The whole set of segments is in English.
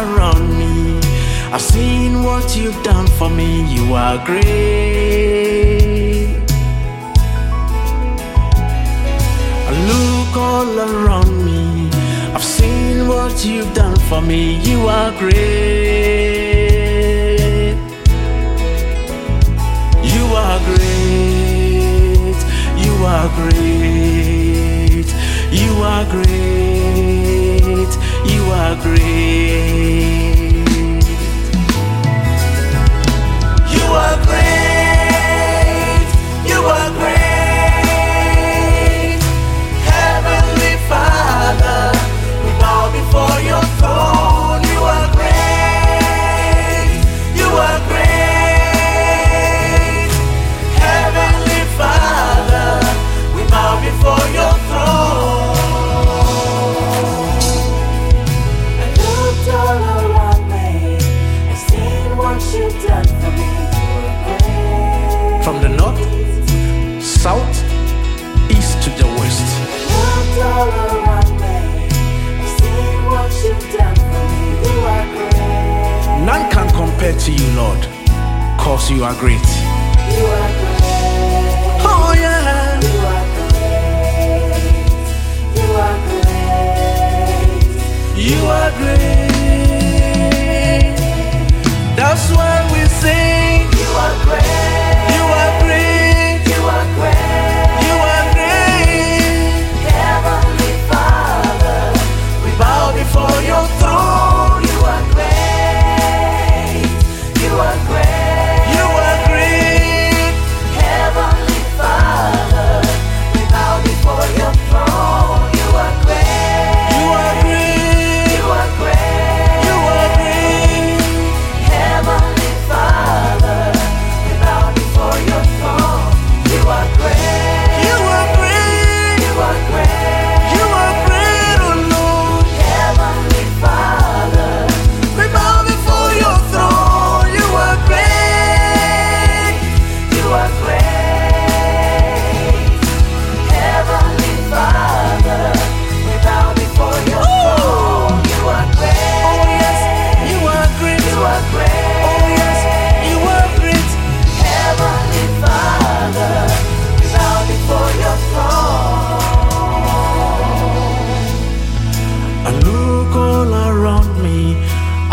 around me. I've seen what you've done for me, you are great. I look all around me, I've seen what you've done for me, you are great. You are great, you are great, you are great. You are great. None can compare to you, Lord, cause you are great. You are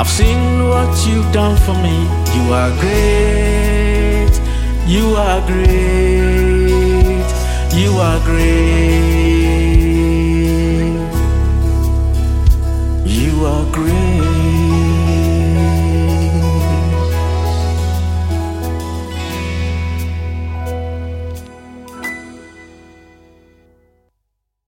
I've seen what you've done for me. You are great. You are great. You are great. You are great.